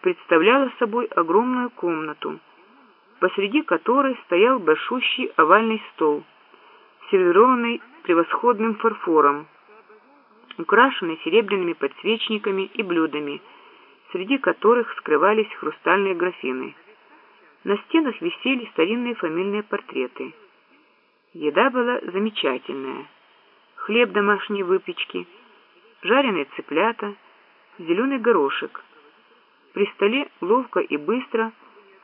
представляла собой огромную комнату, посреди которой стоял большущий овальный стол, сервированный превосходным фарфором, украшенный серебряными подсвечниками и блюдами, среди которых скрывались хрустальные графины. На стенах висели старинные фамильные портреты. Еда была замечательная. Хлеб домашней выпечки, жареные цыплята, зеленый горошек. При столе ловко и быстро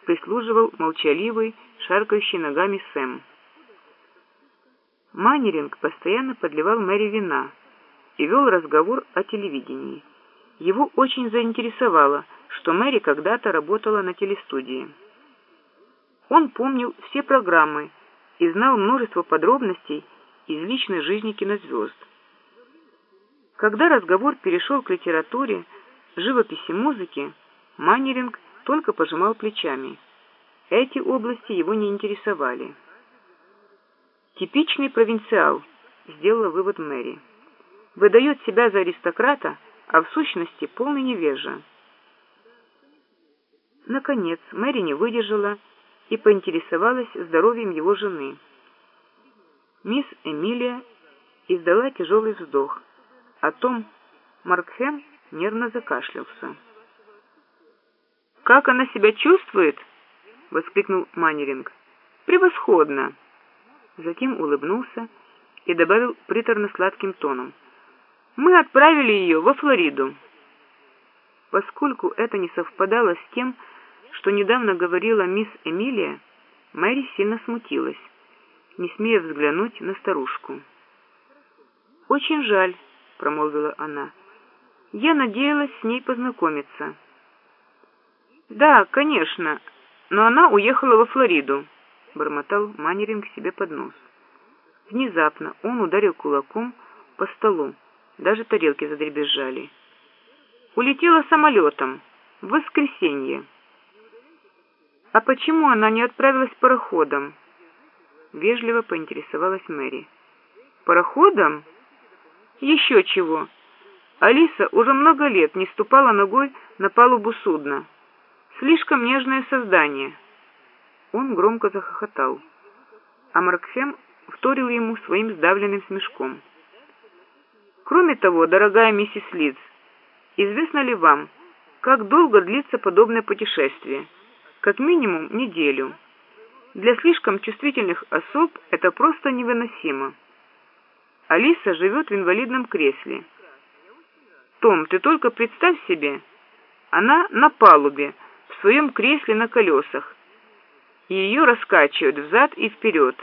прислуживал молчаливый, шаркающий ногами Сэм. Маннеринг постоянно подливал Мэри вина и вел разговор о телевидении. Его очень заинтересовало, что Мэри когда-то работала на телестудии. Он помнил все программы и знал множество подробностей из личной жизни кинозвезд. Когда разговор перешел к литературе, живописи, музыке, Маннеринг только пожимал плечами. Эти области его не интересовали. «Типичный провинциал», — сделала вывод Мэри. «Выдает себя за аристократа, а в сущности полный невежа». Наконец, Мэри не выдержала и поинтересовалась здоровьем его жены. Мисс Эмилия издала тяжелый вздох. О том Маркхэм нервно закашлялся. «Как она себя чувствует?» — воскликнул Маннеринг. «Превосходно!» Затем улыбнулся и добавил приторно-сладким тоном. «Мы отправили ее во Флориду». Поскольку это не совпадало с тем, что недавно говорила мисс Эмилия, Мэри сильно смутилась, не смея взглянуть на старушку. «Очень жаль», — промолвила она. «Я надеялась с ней познакомиться». «Да, конечно, но она уехала во Флориду», — бормотал Маннеринг себе под нос. Внезапно он ударил кулаком по столу, даже тарелки задребезжали. «Улетела самолетом в воскресенье». «А почему она не отправилась пароходом?» Вежливо поинтересовалась Мэри. «Пароходом? Еще чего. Алиса уже много лет не ступала ногой на палубу судна. Слишком нежное создание». Он громко захохотал, а Марксем вторил ему своим сдавленным смешком. «Кроме того, дорогая миссис Лидс, известно ли вам, как долго длится подобное путешествие?» как минимум неделю. Для слишком чувствительных особ это просто невыносимо. Алиса живет в инвалидном кресле. Том, ты только представь себе, она на палубе, своем кресле на колесах, и ее раскачивают взад и вперед.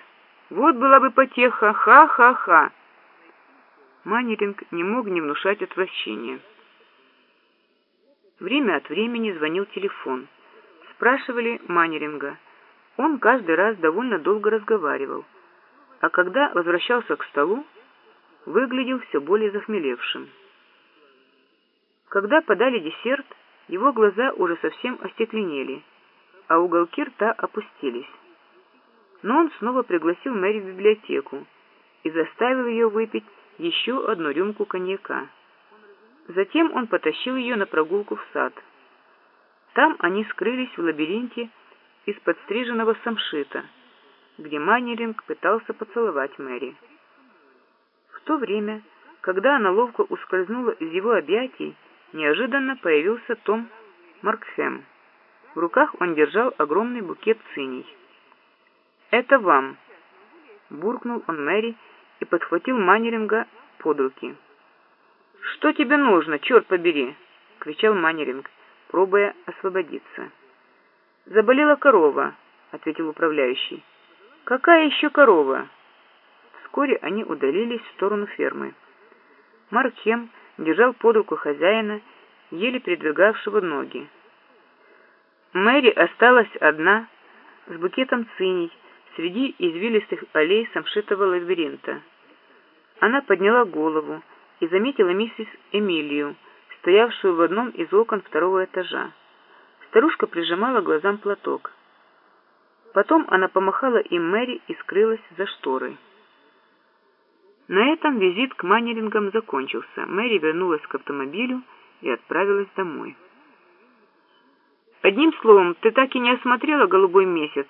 Вот была бы потеха, ха-ха-ха. Маннеринг не мог не внушать отвращения. Время от времени звонил телефон спрашивали Маннеринга. Он каждый раз довольно долго разговаривал, а когда возвращался к столу, выглядел все более захмелевшим. Когда подали десерт, его глаза уже совсем остекленели, а уголки рта опустились. Но он снова пригласил Мэри в библиотеку и заставил ее выпить еще одну рюмку коньяка. Затем он потащил ее на прогулку в сад – там они скрылись в лабиринте из подстриженного самшита, где Маннеринг пытался поцеловать Мэри. В то время, когда она ловко ускользнула из его объятий, неожиданно появился Том Маркхэм. В руках он держал огромный букет циней. «Это вам!» — буркнул он Мэри и подхватил Маннеринга под руки. «Что тебе нужно, черт побери!» — кричал Маннеринг пробуя освободиться. «Заболела корова», — ответил управляющий. «Какая еще корова?» Вскоре они удалились в сторону фермы. Маркем держал под руку хозяина, еле передвигавшего ноги. Мэри осталась одна с букетом циней среди извилистых аллей самшитого лабиринта. Она подняла голову и заметила миссис Эмилию, стоявшую в одном из окон второго этажа. Старушка прижимала глазам платок. Потом она помахала им Мэри и скрылась за шторой. На этом визит к Маннерингам закончился. Мэри вернулась к автомобилю и отправилась домой. Одним словом, ты так и не осмотрела голубой месяц.